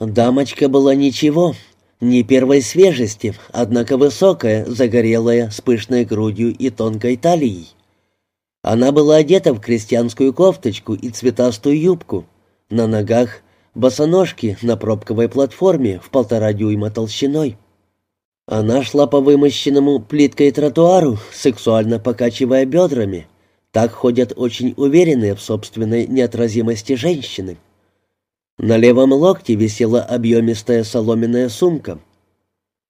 Дамочка была ничего, не первой свежести, однако высокая, загорелая, с пышной грудью и тонкой талией. Она была одета в крестьянскую кофточку и цветастую юбку. На ногах босоножки на пробковой платформе в полтора дюйма толщиной. Она шла по вымощенному плиткой тротуару, сексуально покачивая бедрами. Так ходят очень уверенные в собственной неотразимости женщины. На левом локте висела объемистая соломенная сумка.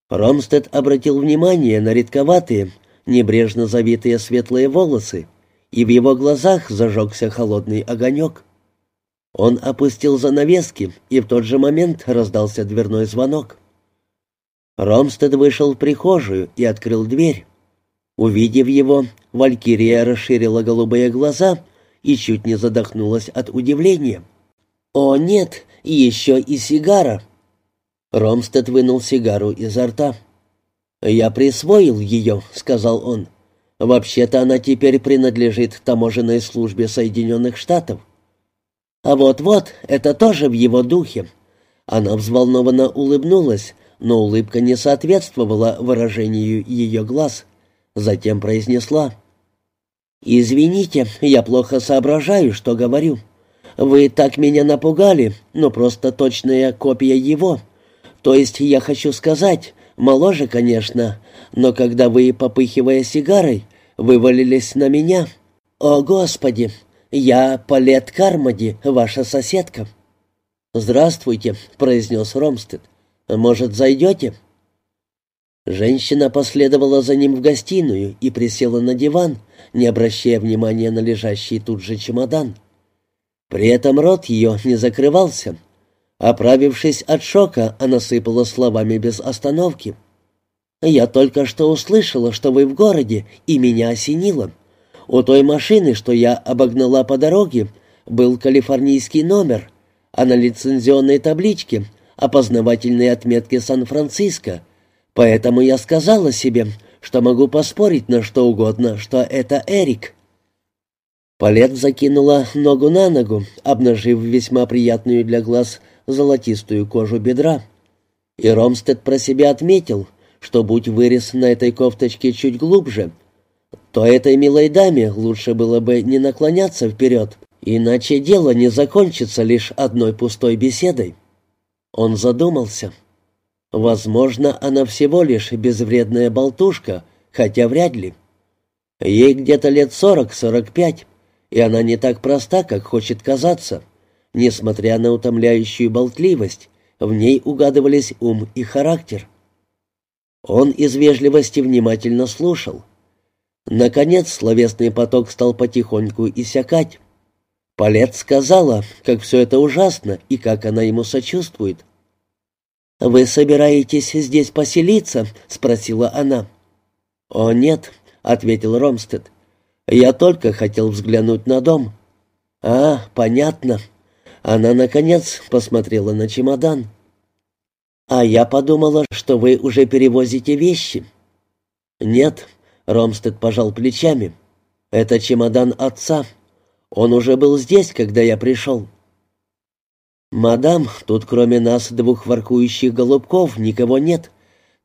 Ромстед обратил внимание на редковатые, небрежно завитые светлые волосы, и в его глазах зажегся холодный огонек. Он опустил занавески, и в тот же момент раздался дверной звонок. Ромстед вышел в прихожую и открыл дверь. Увидев его, Валькирия расширила голубые глаза и чуть не задохнулась от удивления. «О, нет, еще и сигара!» Ромстед вынул сигару изо рта. «Я присвоил ее», — сказал он. «Вообще-то она теперь принадлежит таможенной службе Соединенных Штатов». «А вот-вот, это тоже в его духе». Она взволнованно улыбнулась, но улыбка не соответствовала выражению ее глаз. Затем произнесла. «Извините, я плохо соображаю, что говорю. Вы так меня напугали, но просто точная копия его. То есть я хочу сказать, моложе, конечно, но когда вы, попыхивая сигарой, вывалились на меня... О, Господи! Я Палет Кармоди, ваша соседка». «Здравствуйте», — произнес Ромстед. «Может, зайдете?» Женщина последовала за ним в гостиную и присела на диван, не обращая внимания на лежащий тут же чемодан. При этом рот ее не закрывался. Оправившись от шока, она сыпала словами без остановки. «Я только что услышала, что вы в городе, и меня осенило. У той машины, что я обогнала по дороге, был калифорнийский номер, а на лицензионной табличке опознавательные отметки Сан-Франциско, поэтому я сказала себе, что могу поспорить на что угодно, что это Эрик. Палет закинула ногу на ногу, обнажив весьма приятную для глаз золотистую кожу бедра. И Ромстед про себя отметил, что будь вырез на этой кофточке чуть глубже, то этой милой даме лучше было бы не наклоняться вперед, иначе дело не закончится лишь одной пустой беседой. Он задумался. Возможно, она всего лишь безвредная болтушка, хотя вряд ли. Ей где-то лет сорок-сорок пять, и она не так проста, как хочет казаться. Несмотря на утомляющую болтливость, в ней угадывались ум и характер. Он из вежливости внимательно слушал. Наконец словесный поток стал потихоньку иссякать. Палет сказала, как все это ужасно и как она ему сочувствует. «Вы собираетесь здесь поселиться?» — спросила она. «О, нет», — ответил Ромстед. «Я только хотел взглянуть на дом». «А, понятно». Она, наконец, посмотрела на чемодан. «А я подумала, что вы уже перевозите вещи». «Нет», — Ромстед пожал плечами. «Это чемодан отца». Он уже был здесь, когда я пришел». «Мадам, тут кроме нас двух воркующих голубков никого нет,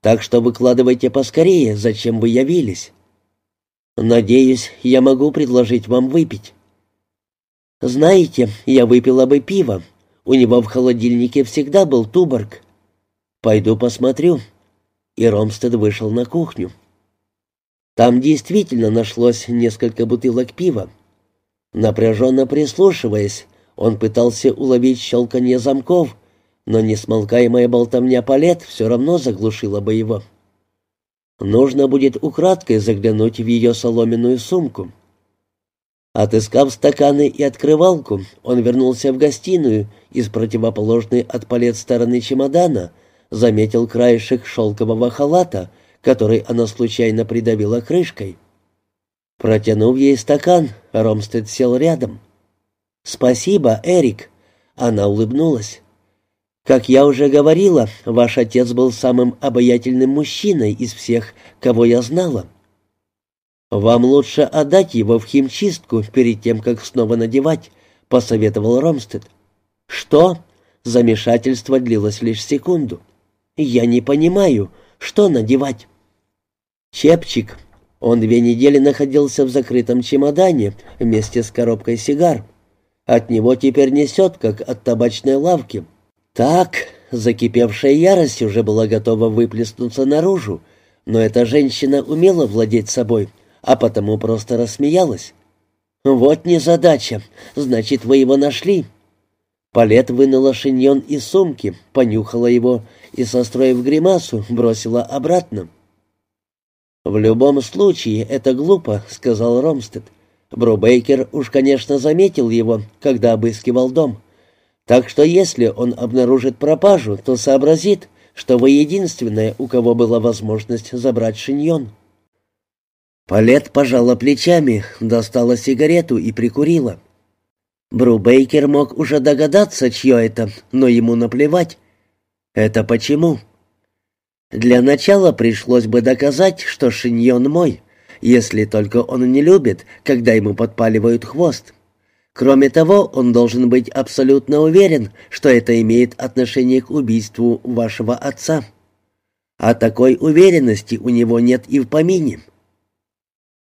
так что выкладывайте поскорее, зачем вы явились. Надеюсь, я могу предложить вам выпить». «Знаете, я выпила бы пиво. У него в холодильнике всегда был туборг. Пойду посмотрю». И Ромстед вышел на кухню. Там действительно нашлось несколько бутылок пива. Напряженно прислушиваясь, он пытался уловить щелканье замков, но несмолкаемая болтовня палет все равно заглушила бы его. Нужно будет украдкой заглянуть в ее соломенную сумку. Отыскав стаканы и открывалку, он вернулся в гостиную и с противоположной от палет стороны чемодана заметил краешек шелкового халата, который она случайно придавила крышкой. Протянув ей стакан, Ромстед сел рядом. «Спасибо, Эрик!» Она улыбнулась. «Как я уже говорила, ваш отец был самым обаятельным мужчиной из всех, кого я знала. Вам лучше отдать его в химчистку перед тем, как снова надевать», — посоветовал Ромстед. «Что?» — Замешательство длилось лишь секунду. «Я не понимаю, что надевать?» «Чепчик». Он две недели находился в закрытом чемодане вместе с коробкой сигар. От него теперь несет, как от табачной лавки. Так, закипевшая ярость уже была готова выплеснуться наружу, но эта женщина умела владеть собой, а потому просто рассмеялась. «Вот незадача. Значит, вы его нашли». Палет вынула шиньон из сумки, понюхала его и, состроив гримасу, бросила обратно. «В любом случае, это глупо», — сказал Ромстед. Брубейкер уж, конечно, заметил его, когда обыскивал дом. Так что если он обнаружит пропажу, то сообразит, что вы единственная, у кого была возможность забрать шиньон. Палет пожала плечами, достала сигарету и прикурила. Брубейкер мог уже догадаться, чье это, но ему наплевать. Это почему? Для начала пришлось бы доказать, что шиньон мой, если только он не любит, когда ему подпаливают хвост. Кроме того, он должен быть абсолютно уверен, что это имеет отношение к убийству вашего отца. А такой уверенности у него нет и в помине.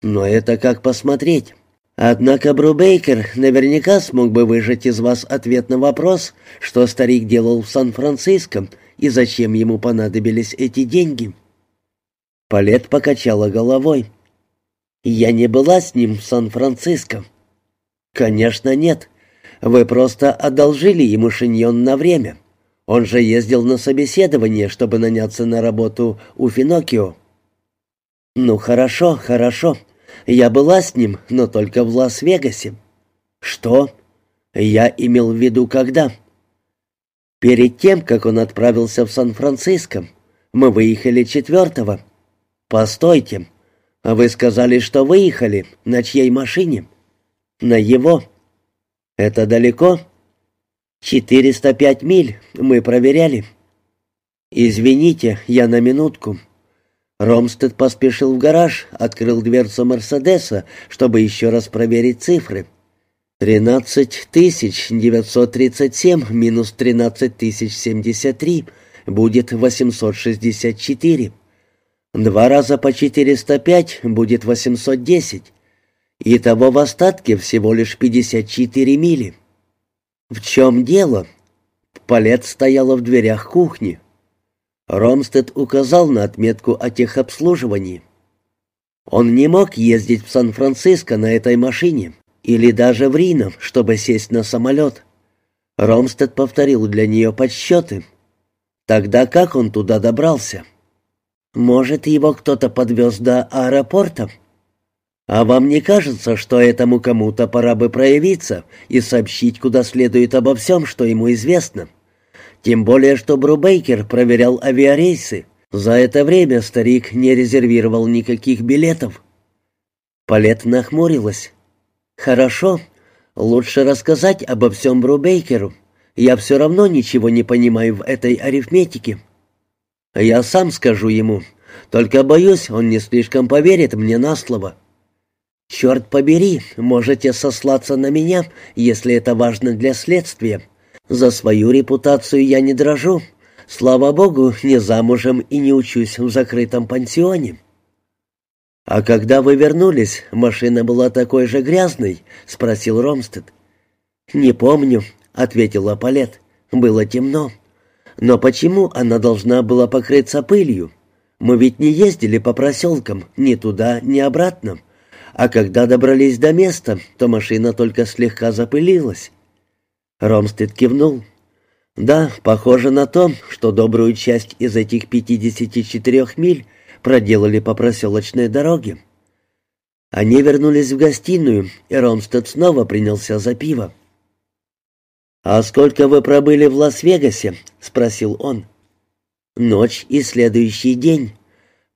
Но это как посмотреть. Однако Брубейкер наверняка смог бы выжать из вас ответ на вопрос, что старик делал в Сан-Франциско и зачем ему понадобились эти деньги. Палет покачала головой. «Я не была с ним в Сан-Франциско». «Конечно нет. Вы просто одолжили ему шиньон на время. Он же ездил на собеседование, чтобы наняться на работу у Финоккио». «Ну хорошо, хорошо», я была с ним, но только в Лас-Вегасе. Что? Я имел в виду когда? Перед тем, как он отправился в Сан-Франциско. Мы выехали четвертого. Постойте. Вы сказали, что выехали. На чьей машине? На его. Это далеко? 405 миль. Мы проверяли. Извините, я на минутку. Ромстед поспешил в гараж, открыл дверцу «Мерседеса», чтобы еще раз проверить цифры. «Тринадцать тысяч девятьсот тридцать семь минус тринадцать тысяч семьдесят три будет восемьсот шестьдесят четыре. Два раза по четыреста пять будет восемьсот десять. Итого в остатке всего лишь пятьдесят четыре мили». «В чем дело?» Палет стояла в дверях кухни. Ромстед указал на отметку о техобслуживании. Он не мог ездить в Сан-Франциско на этой машине или даже в Рино, чтобы сесть на самолет. Ромстед повторил для нее подсчеты. Тогда как он туда добрался? Может, его кто-то подвез до аэропорта? А вам не кажется, что этому кому-то пора бы проявиться и сообщить куда следует обо всем, что ему известно? Тем более, что Брубейкер проверял авиарейсы. За это время старик не резервировал никаких билетов. Палет нахмурилась. «Хорошо. Лучше рассказать обо всем Брубейкеру. Я все равно ничего не понимаю в этой арифметике. Я сам скажу ему. Только боюсь, он не слишком поверит мне на слово». «Черт побери, можете сослаться на меня, если это важно для следствия», за свою репутацию я не дрожу. Слава богу, не замужем и не учусь в закрытом пансионе. «А когда вы вернулись, машина была такой же грязной?» — спросил Ромстед. «Не помню», — ответила Палет. «Было темно. Но почему она должна была покрыться пылью? Мы ведь не ездили по проселкам, ни туда, ни обратно. А когда добрались до места, то машина только слегка запылилась. Ромстед кивнул. «Да, похоже на то, что добрую часть из этих 54 миль проделали по проселочной дороге». Они вернулись в гостиную, и Ромстед снова принялся за пиво. «А сколько вы пробыли в Лас-Вегасе?» — спросил он. «Ночь и следующий день.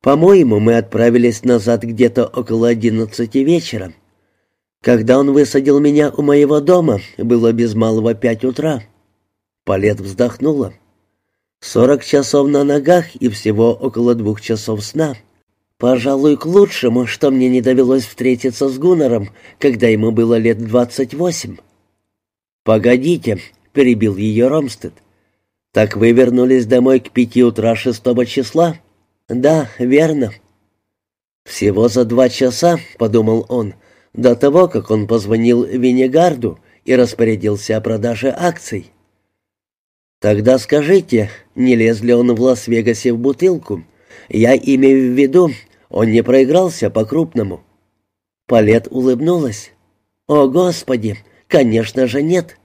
По-моему, мы отправились назад где-то около одиннадцати вечера. Когда он высадил меня у моего дома, было без малого пять утра. Палет вздохнула. Сорок часов на ногах и всего около двух часов сна. Пожалуй, к лучшему, что мне не довелось встретиться с Гуннером, когда ему было лет двадцать восемь. «Погодите», — перебил ее Ромстед, Так вы вернулись домой к пяти утра шестого числа? Да, верно. Всего за два часа, подумал он, до того, как он позвонил Винегарду и распорядился о продаже акций. Тогда скажите, не лез ли он в Лас-Вегасе в бутылку? Я имею в виду, он не проигрался по-крупному. Палет улыбнулась. «О, Господи! Конечно же нет.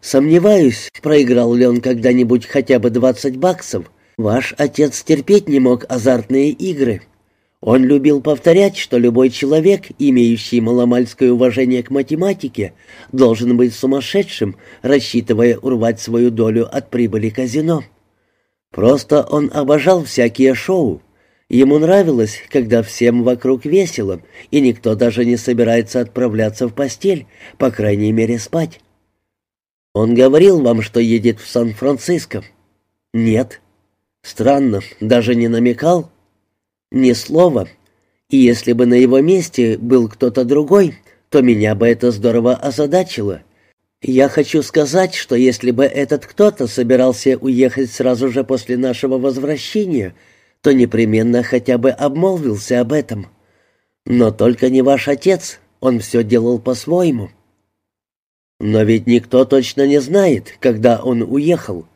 Сомневаюсь, проиграл ли он когда-нибудь хотя бы двадцать баксов. Ваш отец терпеть не мог азартные игры. Он любил повторять, что любой человек, имеющий маломальское уважение к математике, должен быть сумасшедшим, рассчитывая урвать свою долю от прибыли казино. Просто он обожал всякие шоу, Ему нравилось, когда всем вокруг весело, и никто даже не собирается отправляться в постель, по крайней мере спать. Он говорил вам, что едет в Сан-Франциско? Нет. Странно, даже не намекал? Ни слова. И если бы на его месте был кто-то другой, то меня бы это здорово озадачило. Я хочу сказать, что если бы этот кто-то собирался уехать сразу же после нашего возвращения, то непременно хотя бы обмолвился об этом. Но только не ваш отец, он все делал по-своему. Но ведь никто точно не знает, когда он уехал.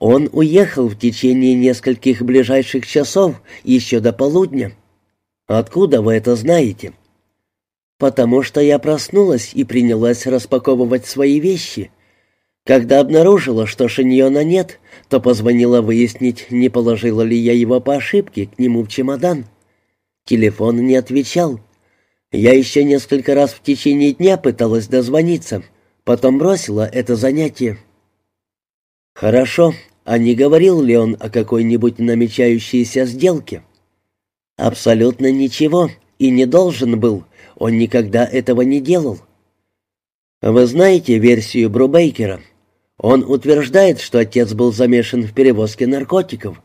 Он уехал в течение нескольких ближайших часов, еще до полудня. Откуда вы это знаете? Потому что я проснулась и принялась распаковывать свои вещи — когда обнаружила, что шиньона нет, то позвонила выяснить, не положила ли я его по ошибке к нему в чемодан. Телефон не отвечал. Я еще несколько раз в течение дня пыталась дозвониться, потом бросила это занятие. Хорошо, а не говорил ли он о какой-нибудь намечающейся сделке? Абсолютно ничего, и не должен был, он никогда этого не делал. Вы знаете версию Брубейкера? Он утверждает, что отец был замешан в перевозке наркотиков.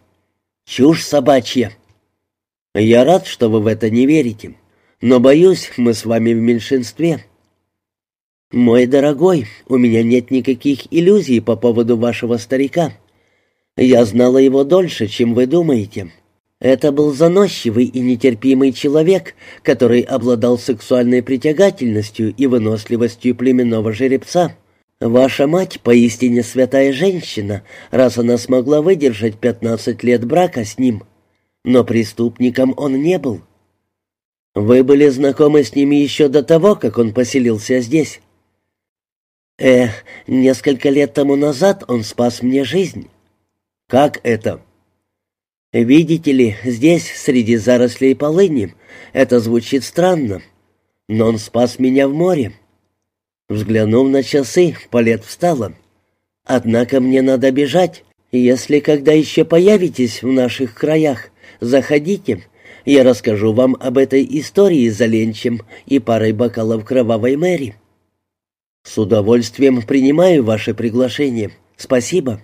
Чушь собачья. Я рад, что вы в это не верите, но боюсь, мы с вами в меньшинстве. Мой дорогой, у меня нет никаких иллюзий по поводу вашего старика. Я знала его дольше, чем вы думаете. Это был заносчивый и нетерпимый человек, который обладал сексуальной притягательностью и выносливостью племенного жеребца. Ваша мать поистине святая женщина, раз она смогла выдержать пятнадцать лет брака с ним. Но преступником он не был. Вы были знакомы с ним еще до того, как он поселился здесь. Э, несколько лет тому назад он спас мне жизнь. Как это? Видите ли, здесь, среди зарослей полыни, это звучит странно, но он спас меня в море. Взглянув на часы, Палет встала. «Однако мне надо бежать. Если когда еще появитесь в наших краях, заходите. Я расскажу вам об этой истории за ленчем и парой бокалов кровавой Мэри». «С удовольствием принимаю ваше приглашение. Спасибо».